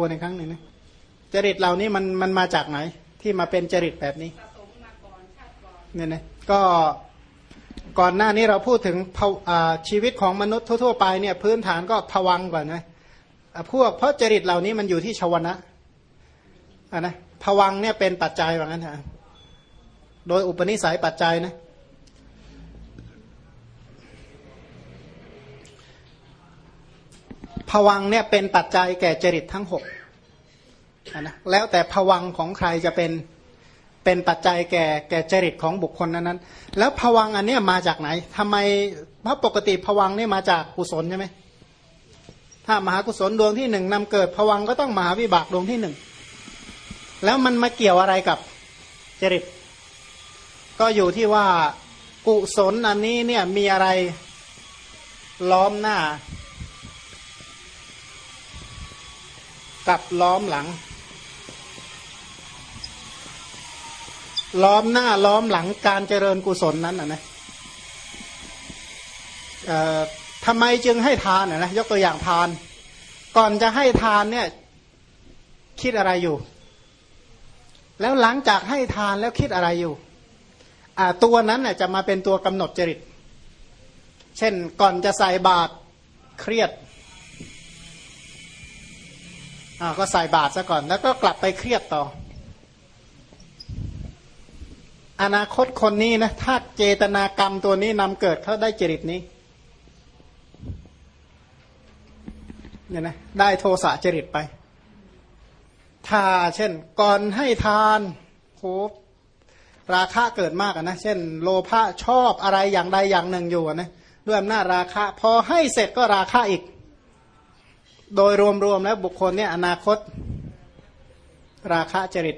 วนอีกครั้งหนึ่งนะจริตเหล่านี้มันมันมาจากไหน ที่มาเป็นจริตแบบนี้เนี่ยนะก็ก่อนหน้านี้เราพูดถึงชีวิตของมนุษย์ทั่วๆไปเนี่ยพื้นฐานก็ผวังก่อนนะพวกเพราะจริตเหล่านี้มันอยู่ที่ชาวนะอะนะผวังเนี่ยเป็นปัจจัยว่างั้นฮะโดยอุปนิสัยปัจจัยนะ ผวังเนี่ยเป็นปัจจัยแก่จริตทั้งหกนะแล้วแต่ผวังของใครจะเป็นเป็นปัจจัยแก่แก่จริตของบุคคลนั้นนั้นแล้วผวังอันนี้มาจากไหนทำไมเพราะปกติผวังเนี่ยมาจากกุศลใช่ไหมถ้ามหากุศลดวงที่หนึ่งนำเกิดผวังก็ต้องมหาวิบากดวงที่หนึ่งแล้วมันมาเกี่ยวอะไรกับจริต ก็อยู่ที่ว่ากุศลอันนี้เนี่ยมีอะไรล้อมหน้า กับล้อมหลัง ล้อมหน้าล้อมหลังการเจริญกุศลนั้นนะนะทำไมจึงให้ทานนะยกตัวอย่างทาน ก่อนจะให้ทานเนี่ย คิดอะไรอยู่ แล้วหลังจากให้ทานแล้วคิดอะไรอยู่ตัวนั้นจะมาเป็นตัวกำหนดจริต เช่นก่อนจะใส่บาตรเครียด ก็ใส่บาตรซะก่อน แล้วก็กลับไปเครียดต่อ อนาคตคนนี้นะถ้าเจตนากรรมตัวนี้นำเกิดเขาได้จริตนี้เนี่ยนะได้โทสะจริตไป ถ้าเช่น ก่อนให้ทานโหราคะเกิดมากนะ เช่น โลภะชอบอะไรอย่างใดอย่างหนึ่งอยู่นะด้วยอำนาจราคะ พอให้เสร็จก็ราคะอีก โดยรวมๆแล้วบุคคลเนี่ยอนาคตราคะจริต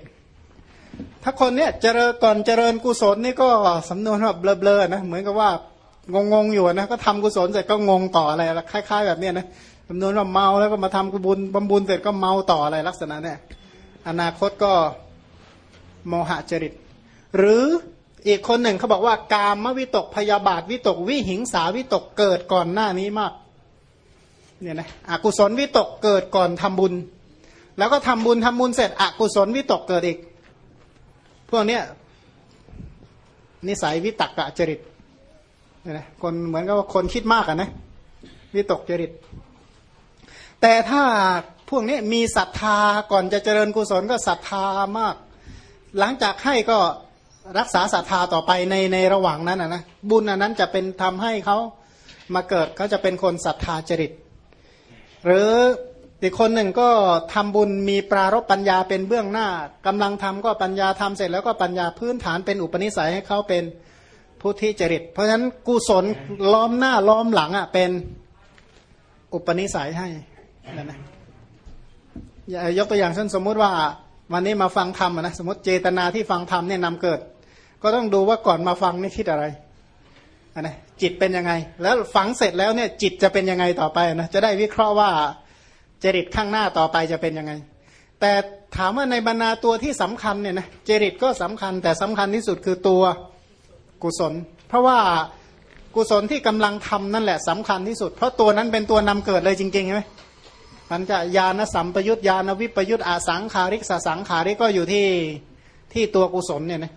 ถ้าคนเนี่ยเจริญก่อนเจริญกุศลนี่ก็สำนวนแบบเบลอๆนะเหมือนกับว่างงๆอยู่นะก็ทำกุศลเสร็จก็งงต่ออะไรคล้ายๆ แบบเนี้ยนะจำนวนว่าเมาแล้วก็มาทำบุญบำบุญเสร็จก็เมาต่ออะไรลักษณะเนี่ยอนาคตก็โมหะจริต หรืออีกคนหนึ่งเขาบอกว่ากามวิตกพยาบาทวิตกวิหิงสาวิตกเกิดก่อนหน้านี้มาก เนี่ยนะอกุศลวิตกเกิดก่อนทำบุญ แล้วก็ทำบุญทำบุญเสร็จอกุศลวิตกเกิดอีก พวกเนี้ยนิสัยวิตกกะจริตเนี่ยนะคนเหมือนกับว่าคนคิดมากอะนะวิตกจริต แต่ถ้าพวกนี้มีศรัทธาก่อนจะเจริญกุศลก็ศรัทธามาก หลังจากให้ก็รักษาศรัทธาต่อไปในในระหว่างนั้นนะบุญอันนั้นจะเป็นทำให้เขามาเกิดเขาจะเป็นคนศรัทธาจริต หรืออีกคนหนึ่งก็ทำบุญมีปรารบปัญญาเป็นเบื้องหน้ากำลังทำก็ปัญญาทำเสร็จแล้วก็ปัญญาพื้นฐานเป็นอุปนิสัยให้เขาเป็นผู้ที่จริต เพราะฉะนั้นกุศลล้อมหน้าล้อมหลังอะเป็นอุปนิสัยให้นั่นนะยกตัวอย่างเช่นสมมุติว่า วันนี้มาฟังธรรมนะสมมติเจตนาที่ฟังธรรมเนี่ยนำเกิด ก็ต้องดูว่าก่อนมาฟังนี่คิดอะไร นะจิตเป็นยังไง แล้วฟังเสร็จแล้วเนี่ยจิตจะเป็นยังไงต่อไปนะจะได้วิเคราะห์ว่าจริตข้างหน้าต่อไปจะเป็นยังไง แต่ถามว่าในบรรดาตัวที่สำคัญเนี่ยนะจริตก็สำคัญแต่สำคัญที่สุดคือตัวกุศล เพราะว่ากุศลที่กำลังทำนั่นแหละสำคัญที่สุด เพราะตัวนั้นเป็นตัวนำเกิดเลยจริงๆใช่ไหมมันจะญาณสัมปยุตญาณวิปยุตอาสังขาริกสสังขาริกก็อยู่ที่ที่ตัวกุศลเนี่ยนะ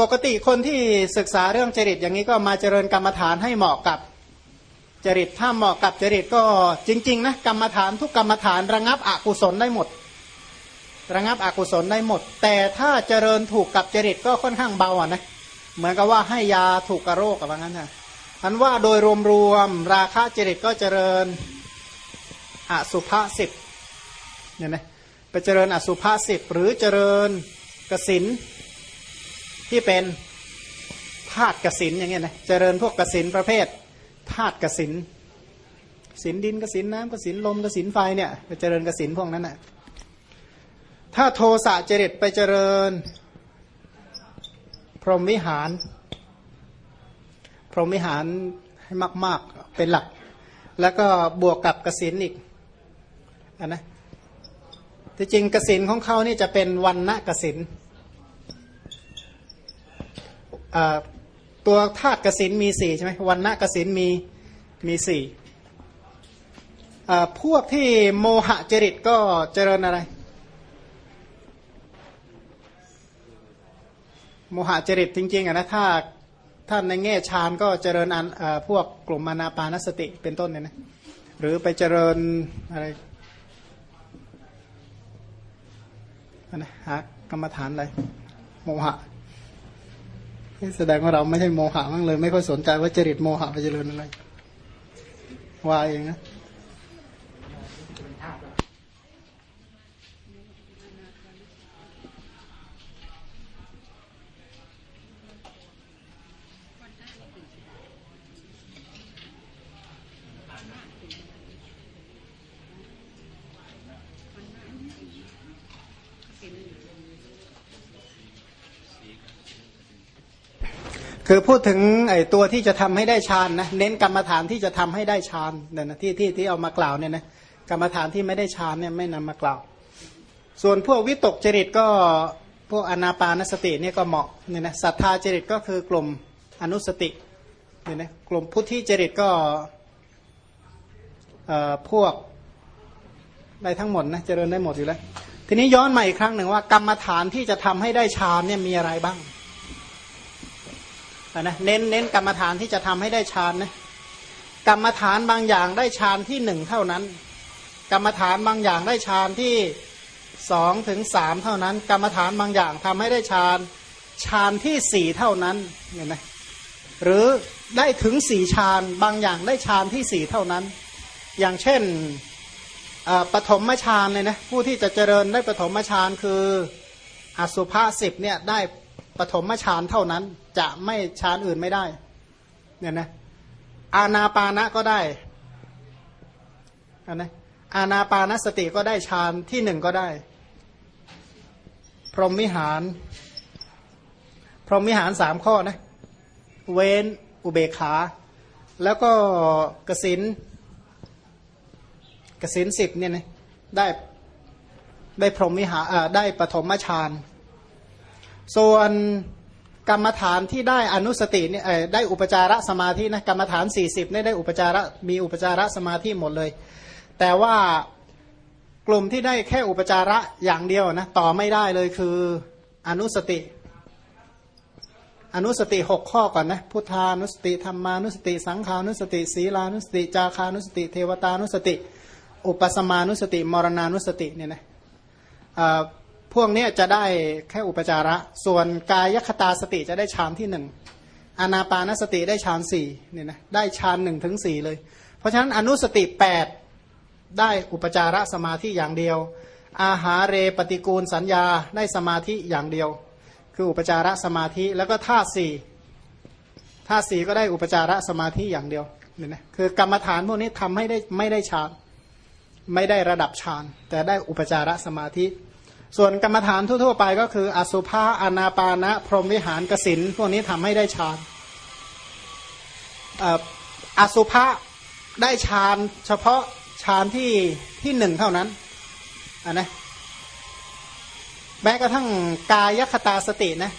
ปกติคนที่ศึกษาเรื่องจริตอย่างนี้ก็มาเจริญกรรมฐานให้เหมาะกับจริตถ้าเหมาะกับจริตก็จริงๆนะกรรมฐานทุกกรรมฐานระงับอกุศลได้หมด ระงับอกุศลได้หมด แต่ถ้าเจริญถูกกับจริตก็ค่อนข้างเบาอะนะเหมือนกับว่าให้ยาถูกกระโรคกับว่างั้นนะอันว่าโดยรวมๆราคะจริตก็เจริญอสุภาสิบเนี่ยนะไปเจริญอสุภาสิบหรือเจริญกสิน ที่เป็นธาตุกสินอย่างเงี้ยนะเจริญพวกกสินประเภทธาตุกสินสินดินกสินน้ำกสินลมกสินไฟเนี่ยไปเจริญกสินพวกนั้นนะ่ะถ้าโทสะจริตไปเจริญ พรหมวิหาร พรหมวิหารให้มาก ๆ เป็นหลัก แล้วก็บวกกับกสินอีกอนนะที่จริงกสินของเขานี่จะเป็นวันณะกสิน ตัวธาตุกสินมีสี่ใช่ไหมวันณะกสินมีมีสี่พวกที่โมหะจริตก็เจริญอะไร โมหะจริตจริงๆอะนะถ้าถ้านในแง่ฌานก็เจริญอันอพวกกลุ่มมานาปานสติเป็นต้นเนี่ยนะหรือไปเจริญอะไรนะหากรรมฐานอะไรโมหะ แสดงว่าเราไม่ใช่โมหะมั้งเลย ไม่ค่อยสนใจว่าจริตโมหะไปเจริญอะไรว่าเองนะ คือพูดถึงไอ้ตัวที่จะทำให้ได้ฌานนะเน้นกรรมฐานที่จะทำให้ได้ฌานเนี่ยนะที่ที่ที่เอามากล่าวเนี่ยนะกรรมฐานที่ไม่ได้ฌานเนี่ยไม่นำมากล่าว ส่วนพวกวิตกจริตก็พวกอนาปานสติเนี่ยก็เหมาะเนี่ยนะศรัทธาจริตก็คือกลุ่มอนุสติเนี่ยนะกลุ่มพุทธิจริตก็เอ่อพวกได้ทั้งหมดนะเจริญได้หมดอยู่แล้ว ทีนี้ย้อนมาอีกครั้งหนึ่งว่ากรรมฐานที่จะทำให้ได้ฌานเนี่ยมีอะไรบ้าง นะเน้นเน้นกรรมฐานที่จะทำให้ได้ฌานนะกรรมฐานบางอย่างได้ฌานที่หนึ่งเท่านั้น กรรมฐานบางอย่างได้ฌานที่สองถึงสามเท่านั้น กรรมฐานบางอย่างทำให้ได้ฌานฌานที่สี่เท่านั้นเนี่ยนะหรือได้ถึงสี่ฌานบางอย่างได้ฌานที่สี่เท่านั้น อย่างเช่นปฐมฌานเลยนะผู้ที่จะเจริญได้ปฐมฌานคืออสุภาสิบเนี่ยได้ ปฐมฌานเท่านั้นจะไม่ฌานอื่นไม่ได้เนี่ยนะอาณาปานะก็ได้อันนะอาณาปานสติก็ได้ฌานที่หนึ่งก็ได้ พรหมวิหาร พรหมวิหารสามข้อนะเว้นอุเบกขา แล้วก็กสินกสินสิบเนี่ยนะได้ได้พรหมวิหารได้ปฐมฌาน ส่วนกรรมฐานที่ได้อนุสติเนี่ยได้อุปจารสมาธินะกรรมฐาน 40เนี่ยได้อุปจาระมีอุปจารสมาธิหมดเลย แต่ว่ากลุ่มที่ได้แค่อุปจาระอย่างเดียวนะต่อไม่ได้เลยคืออนุสติ อนุสติหกข้อก่อนนะพุทธานุสติธรรมานุสติ สังขานุสติ ศีลานุสติ จาคานุสติ เทวตานุสติ อุปสมานุสติ มรณานุสติเนี่ยนะ พวกนี้จะได้แค่อุปจาระ ส่วนกายคตาสติจะได้ฌานที่หนึ่งอนาปานสติได้ฌานสี่เนี่ยนะได้ฌานหนึ่งถึงสี่เลย เพราะฉะนั้นอนุสติแปดได้อุปจาระสมาธิอย่างเดียว อาหาเรปฏิกูลสัญญาได้สมาธิอย่างเดียว คืออุปจาระสมาธิแล้วก็ท่าสี่ท่าสี่ก็ได้อุปจาระสมาธิอย่างเดียวเนี่ยนะคือกรรมฐานพวกนี้ทำให้ได้ไม่ได้ฌานไม่ได้ระดับฌานแต่ได้อุปจาระสมาธิ ส่วนกรรมฐานทั่ว ๆ ไปก็คือ อสุภาอนาปานะ พรหมวิหารกสินพวกนี้ทำให้ได้ฌานอสุภาได้ฌานเฉพาะฌานที่ที่หนึ่งเท่านั้นอันนะแม้กระทั่งกายคตาสตินะ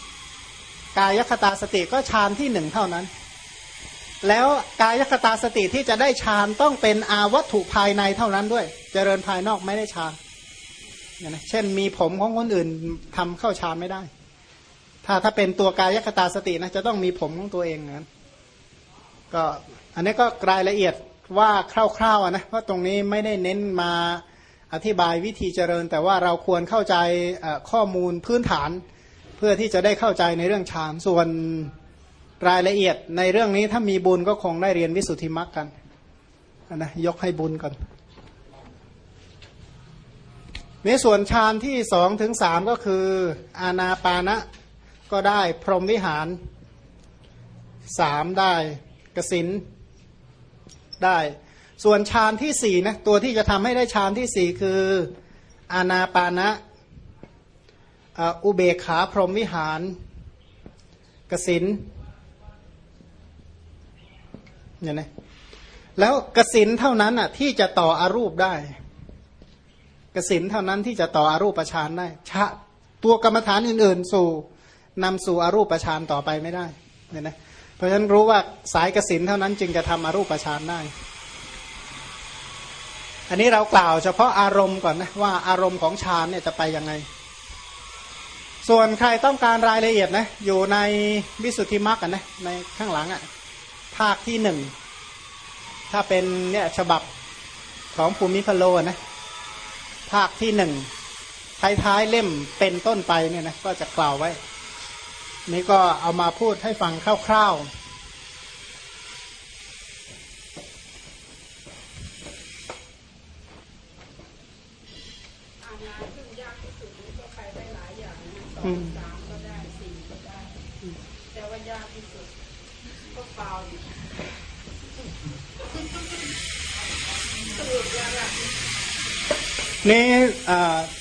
กายคตาสติก็ฌานที่หนึ่งเท่านั้น แล้วกายคตาสติที่จะได้ฌานต้องเป็นอาวัตถุภายในเท่านั้นด้วย เจริญภายนอกไม่ได้ฌาน นะเช่นมีผมของคนอื่นทำเข้าฌานไม่ได้ ถ้าถ้าเป็นตัวกายคตาสตินะจะต้องมีผมของตัวเองนั้นก็อันนี้ก็รายละเอียดว่าคร่าวๆนะเพราะตรงนี้ไม่ได้เน้นมาอธิบายวิธีเจริญ แต่ว่าเราควรเข้าใจข้อมูลพื้นฐาน เพื่อที่จะได้เข้าใจในเรื่องฌานส่วนรายละเอียดในเรื่องนี้ถ้ามีบุญก็คงได้เรียนวิสุทธิมรรคกันนะยกให้บุญก่อน ในส่วนฌานที่สองถึงสามก็คืออาณาปานะก็ได้พรหมวิหารสามได้กสินได้ ส่วนฌานที่สี่นะตัวที่จะทำให้ได้ฌานที่สี่คืออาณาปานะอุเบกขาพรหมวิหารกสินเนี่ยนะแล้วกสินเท่านั้นอะที่จะต่ออารูปได้ กสินเท่านั้นที่จะต่ออรูปฌานได้ชะตัวกรรมฐานอื่น ๆ สู่นำสู่อรูปฌานต่อไปไม่ได้เนี่ยนะเพราะฉะนั้นรู้ว่าสายกสินเท่านั้นจึงจะทำอรูปฌานได้ อันนี้เรากล่าวเฉพาะอารมณ์ก่อนนะว่าอารมณ์ของฌานเนี่ยจะไปยังไง ส่วนใครต้องการรายละเอียดนะอยู่ในวิสุทธิมรรคนะในข้างหลังอะ่ะภาคที่หนึ่งถ้าเป็นเนี่ยฉบับของภูมิพโลนะ ภาคที่หนึ่งท้ายๆเล่มเป็นต้นไปเนี่ยนะก็จะกล่าวไว้ นี่ก็เอามาพูดให้ฟังคร่าวๆสองสามก็ได้สี่ก็ได้ แต่ว่ายากที่สุดก็เปล่าอยู่สรุปแล้วล่ะ นี่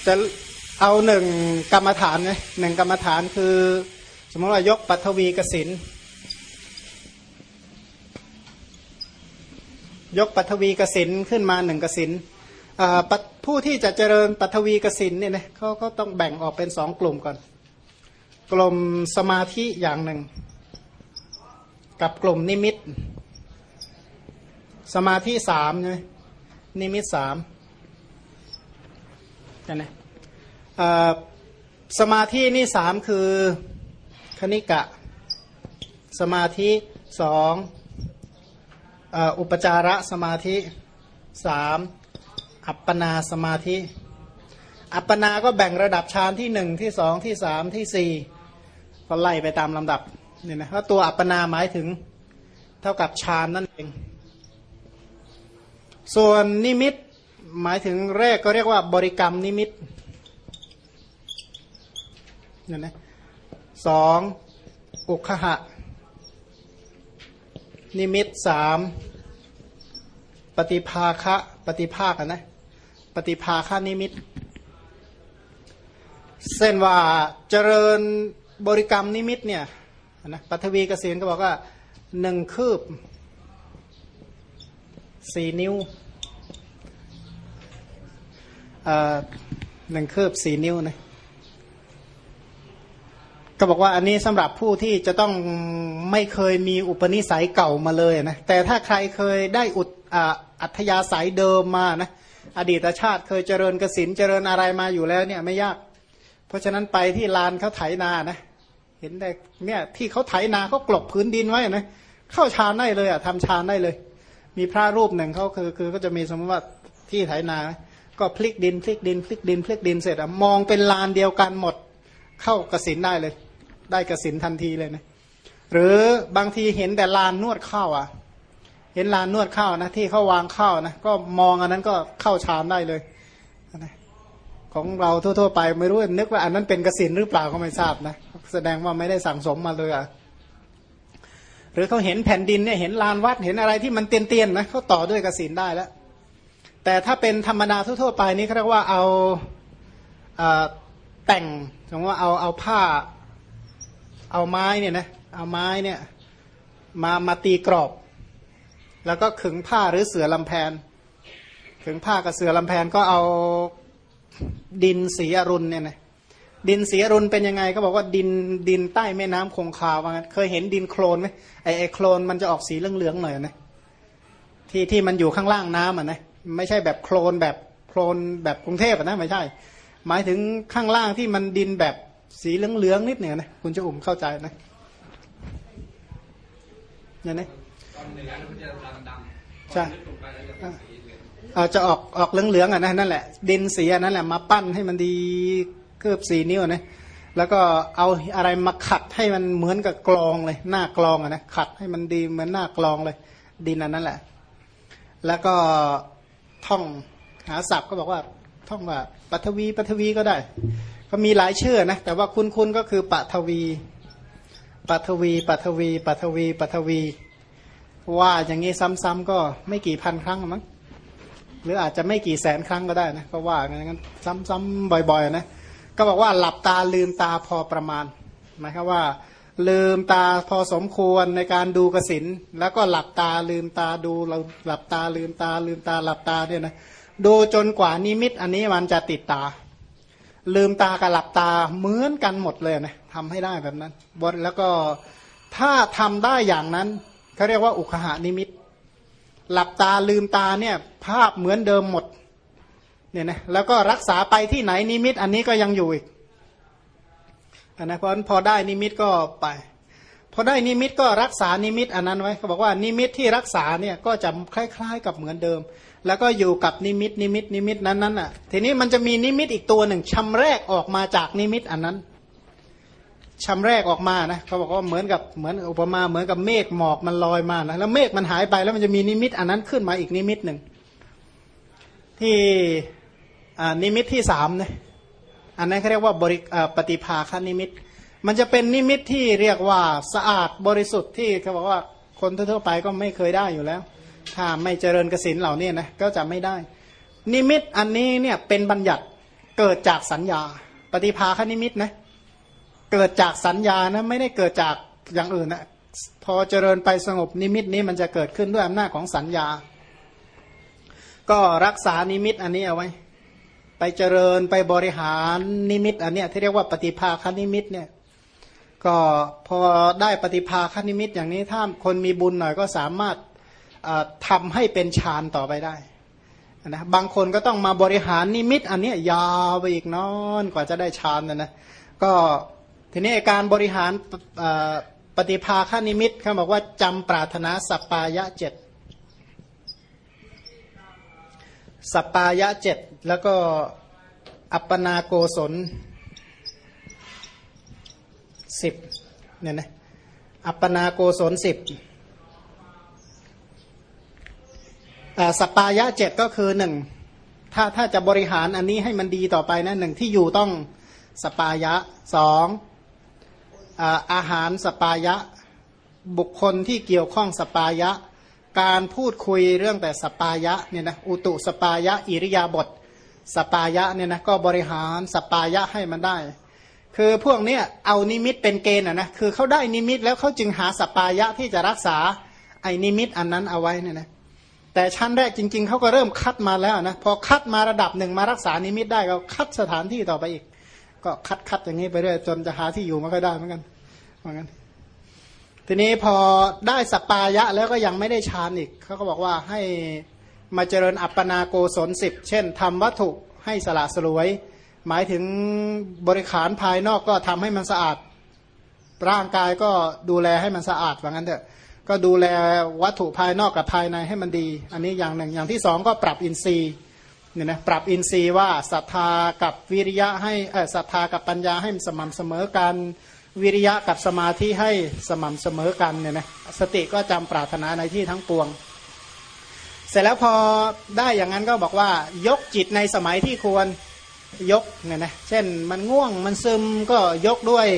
จะเอาหนึ่งกรรมฐานไงหนึ่งกรรมฐานคือ สมมติว่ายกปัทวีกสินยกปัทวีกสินขึ้นมาหนึ่งกสินผู้ที่จะเจริญปัทวีกสินเนี่ยนะเขาเขาต้องแบ่งออกเป็นสองกลุ่มก่อน กลุ่มสมาธิอย่างหนึ่ง กับกลุ่มนิมิต สมาธิสามใช่ไหมนิมิตสาม กันนะสมาธินี่สามคือคณิกะ สมาธิสองอุปจาระสมาธิสามอัปปนาสมาธิ อัปปนาก็แบ่งระดับฌานที่หนึ่งที่สองที่สามที่สี่ก็ไล่ไปตามลำดับเนี่ยนะเพราะตัวอัปปนาหมายถึงเท่ากับฌานนั่นเอง ส่วนนิมิต หมายถึงแรกก็เรียกว่าบริกรรมนิมิตเนี่ยนะสองอุคหะ นิมิตสามปฏิภาคะปฏิภาคนะปฏิภาคานิมิต เส้นว่าเจริญบริกรรมนิมิตเนี่ยนะปัทวีกสินก็บอกว่าหนึ่งคืบสี่นิ้ว หนึ่งคืบสี่นิ้วนะก็บอกว่าอันนี้สำหรับผู้ที่จะต้องไม่เคยมีอุปนิสัยเก่ามาเลยนะแต่ถ้าใครเคยได้อุดอัธยาศัยเดิมมานะอดีตชาติเคยเจริญกสินเจริญอะไรมาอยู่แล้วเนี่ยไม่ยาก เพราะฉะนั้นไปที่ลานเขาไถนานะเห็นได้เนี่ยที่เขาไถนาเขากลบพื้นดินไว้นะเข้าฌานได้เลยอะทำฌานได้เลย มีพระรูปหนึ่งเขาคือคือก็จะมีสมมติว่าที่ไถนา ก็พลิกดินพลิกดินพลิกดินพลิกดินเสร็จอะมองเป็นลานเดียวกันหมด เข้ากสินได้เลย ได้กสินทันทีเลยนะหรือบางทีเห็นแต่ลานนวดข้าวอะ เห็นลานนวดข้าวนะที่เขาวางข้าวนะก็มองอันนั้นก็เข้าฌานได้เลยนะของเราทั่วๆไปไม่รู้นึกว่าอันนั้นเป็นกสินหรือเปล่าก็ไม่ทราบนะแสดงว่าไม่ได้สั่งสมมาเลยอะหรือเขาเห็นแผ่นดินเนี่ยเห็นลานวัดเห็นอะไรที่มันเตียนๆนะเขาต่อด้วยกสินได้แล้ว แต่ถ้าเป็นธรรมดาทั่วๆไปนี่เขาเรียกว่าเอาแต่งสมมติว่าเอาเอาผ้าเอาไม้เนี่ยนะเอาไม้เนี่ยมามาตีกรอบ แล้วก็ขึงผ้าหรือเสือลำแพนขึงผ้ากับเสือลำแพนก็เอาดินสีอรุณเนี่ยนะดินสีอรุณเป็นยังไงก็บอกว่าดินดินใต้แม่น้ำคงคาว่างั้นเคยเห็นดินโคลนไหมไอไอโคลนมันจะออกสีเหลืองๆหน่อยนะที่ที่มันอยู่ข้างล่างน้ำอะนะ ไม่ใช่แบบโคลนแบบโคลนแบบกรุงเทพนะไม่ใช่ หมายถึงข้างล่างที่มันดินแบบสีเหลืองๆนิดเนี่ยนะคุณจะอุ่มเข้าใจนะเนี่ยนะใช่เอาจะออกออกเหลืองๆอะนะนั่นแหละดินสีนั่นแหละมาปั้นให้มันดีเกือบสีนิ้วนะแล้วก็เอาอะไรมาขัดให้มันเหมือนกับกลองเลย หน้ากลองอะนะขัดให้มันดีเหมือนหน้ากลองเลย ดินอันนั้นแหละ แล้วก็ ท่องหาศัพท์ก็บอกว่าท่องว่าปัทวีปัทวีก็ได้ ก็มีหลายชื่อนะ แต่ว่าคุณคุณก็คือปัทวีปัทวีปัทวีปัทวีปัทวี ว่าอย่างนี้ซ้ำๆก็ไม่กี่พันครั้งมั้งหรืออาจจะไม่กี่แสนครั้งก็ได้นะก็ว่าอย่างนั้นซ้ำๆบ่อยๆนะก็บอกว่าหลับตาลืมตาพอประมาณหมายความว่า ลืมตาพอสมควรในการดูกสินแล้วก็หลับตาลืมตาดูเราหลับตาลืมตาลืมตาหลับตาเนี่ยนะดูจนกว่านิมิตอันนี้มันจะติดตา ลืมตากับหลับตาเหมือนกันหมดเลยนะทำให้ได้แบบนั้นบทแล้วก็ถ้าทำได้อย่างนั้นเขาเรียกว่าอุคหานิมิต หลับตาลืมตาเนี่ยภาพเหมือนเดิมหมดเนี่ยนะแล้วก็รักษาไปที่ไหนนิมิตอันนี้ก็ยังอยู่อีก อันนะเพราะพอได้นิมิตก็ไป พอได้นิมิตก็รักษานิมิตอันนั้นไว้เขาบอกว่านิมิตที่รักษาเนี่ยก็จะคล้ายๆกับเหมือนเดิม แล้วก็อยู่กับนิมิตนิมิตนิมิตนั้นนั้นอะ ทีนี้มันจะมีนิมิตอีกตัวหนึ่งชำแรกออกมาจากนิมิตอันนั้นชำแรกออกมานะเขาบอกว่าเหมือนกับเหมือนอุปมาเหมือนกับเมฆหมอกมันลอยมานะแล้วเมฆมันหายไปแล้วมันจะมีนิมิตอันนั้นขึ้นมาอีกนิมิตหนึ่งที่นิมิตที่สามเนี่ย อันนั้นเขาเรียกว่าบริปฏิภาคนิมิต มันจะเป็นนิมิตที่เรียกว่าสะอาดบริสุทธิ์ที่เขาบอกว่าคนทั่วไปก็ไม่เคยได้อยู่แล้ว ถ้าไม่เจริญกสิณเหล่านี้นะก็จะไม่ได้ นิมิตอันนี้เนี่ยเป็นบัญญัติเกิดจากสัญญา ปฏิภาคนิมิตนะเกิดจากสัญญานะไม่ได้เกิดจากอย่างอื่นนะพอเจริญไปสงบนิมิตนี้มันจะเกิดขึ้นด้วยอำนาจของสัญญา ก็รักษานิมิตอันนี้เอาไว้ ไปเจริญไปบริหารนิมิต อันเนี้ยที่เรียกว่าปฏิภาคนิมิตเนี่ยก็พอได้ปฏิภาคนิมิตอย่างนี้ถ้าคนมีบุญหน่อยก็สามารถทำให้เป็นฌานต่อไปได้นะบางคนก็ต้องมาบริหารนิมิต อันนี้ยาวไปอีกนานกว่าจะได้ฌานนะนะก็ทีนี้การบริหารปฏิภาคนิมิตเขาบอกว่าจำปรารถนาสัปปายะเจ็ดสัปปายะเจ็ด แล้วก็อัปปนาโกศลสิบเนี่ยนะอัปปนาโกศลสิบสัปปายะเจ็ดก็คือหนึ่งถ้าถ้าจะบริหารอันนี้ให้มันดีต่อไปนะหนึ่งที่อยู่ต้องสปายะสองอาหารสปายะบุคคลที่เกี่ยวข้องสปายะ การพูดคุยเรื่องแต่สปายะเนี่ยนะอุตุสปายะอิริยาบถ สปายะเนี่ยนะก็บริหารสปายะให้มันได้ คือพวกเนี้ยเอานิมิตเป็นเกณฑ์อะนะคือเขาได้นิมิตแล้วเขาจึงหาสปายะที่จะรักษาไอ้นิมิตอันนั้นเอาไว้เนี่ยนะแต่ชั้นแรกจริง ๆเขาก็เริ่มคัดมาแล้วนะพอคัดมาระดับหนึ่งมารักษานิมิตได้ก็คัดสถานที่ต่อไปอีก ก็คัดคัดอย่างนี้ไปเรื่อยจนจะหาที่อยู่ไม่ค่อยได้เหมือนกันเหมือนกันทีนี้พอได้สปายะแล้วก็ยังไม่ได้ฌานอีกเขาก็บอกว่าให้ มาเจริญอัปปนาโกศลสิบเช่นทำวัตถุให้สละสลวย หมายถึงบริขารภายนอกก็ทำให้มันสะอาด ร่างกายก็ดูแลให้มันสะอาดว่างั้นเถอะก็ดูแลวัตถุภายนอกกับภายในให้มันดี อันนี้อย่างหนึ่งอย่างที่สองก็ปรับอินทรีย์เนี่ยนะปรับอินทรีย์ว่าศรัทธากับวิริยะให้เออศรัทธากับปัญญาให้สม่ำเสมอกันวิริยะกับสมาธิให้สม่ำเสมอกันเนี่ยนะสติก็จำปรารถนาในที่ทั้งปวง สร็จแล้วพอได้อย่างนั้นก็บอกว่ายกจิตในสมัยที่ควรยกเนี่ยนะเช่นมันง่วงมันซึมก็ยกด้วย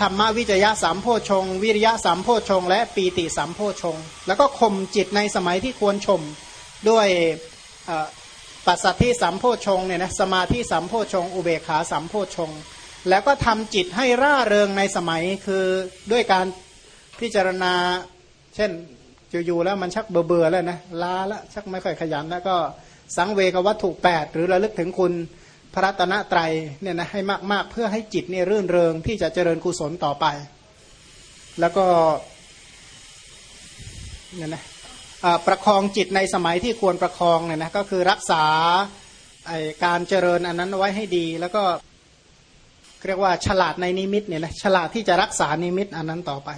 ธรรมวิจยะสามโพชง วิริยะสามโพชง และปีติสามโพชง แล้วก็ข่มจิตในสมัยที่ควรชมด้วยปัสสัทธิสัมโพชงเนี่ยนะสมาธิสัมโพชง อุเบขาสัมโพชง แล้วก็ทำจิตให้ร่าเริงในสมัยคือด้วยการพิจารณา เช่น อยู่ๆแล้วมันชักเบื่อแล้วนะลาล้วชักไม่ค่อยขยันแล้วก็สังเวกวัตถุ8หรือระลึกถึงคุณพระรัตนตรัยเนี่ยนะให้มากๆ เพื่อให้จิตเนี่ยรื่นเริงที่จะเจริญกุศลต่อไป แล้วก็เนี่ยนะประคองจิตในสมัยที่ควรประคองเนี่ยนะก็คือรักษาการเจริญอันนั้นไว้ให้ดี แล้วก็เรียกว่าฉลาดในนิมิตเนี่ยนะฉลาดที่จะรักษานิมิตอันนั้นต่อไป